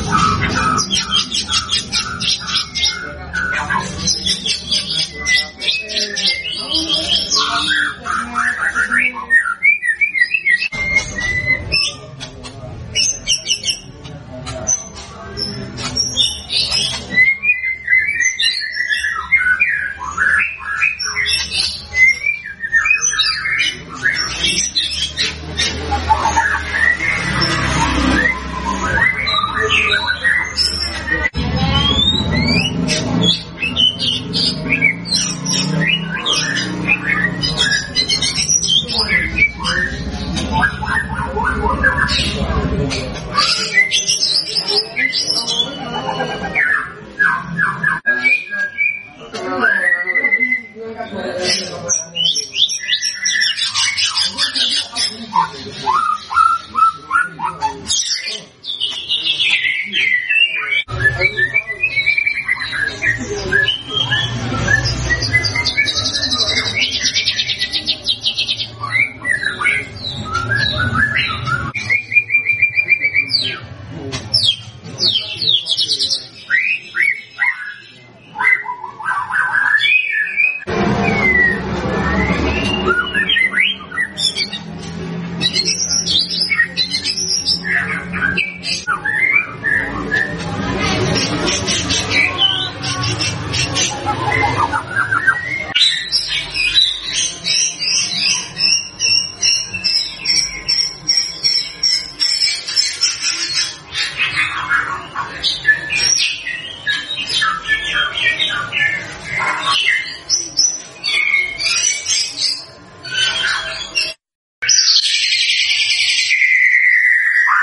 Yeah.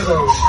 Hello, beach.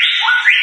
Thank you.